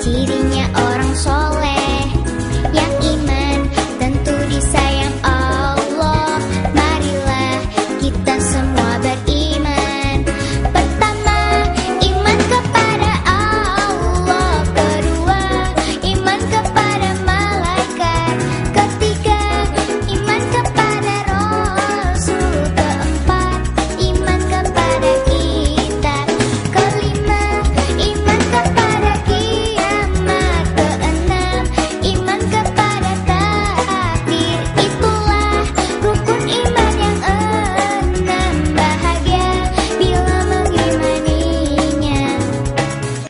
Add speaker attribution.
Speaker 1: Тівіння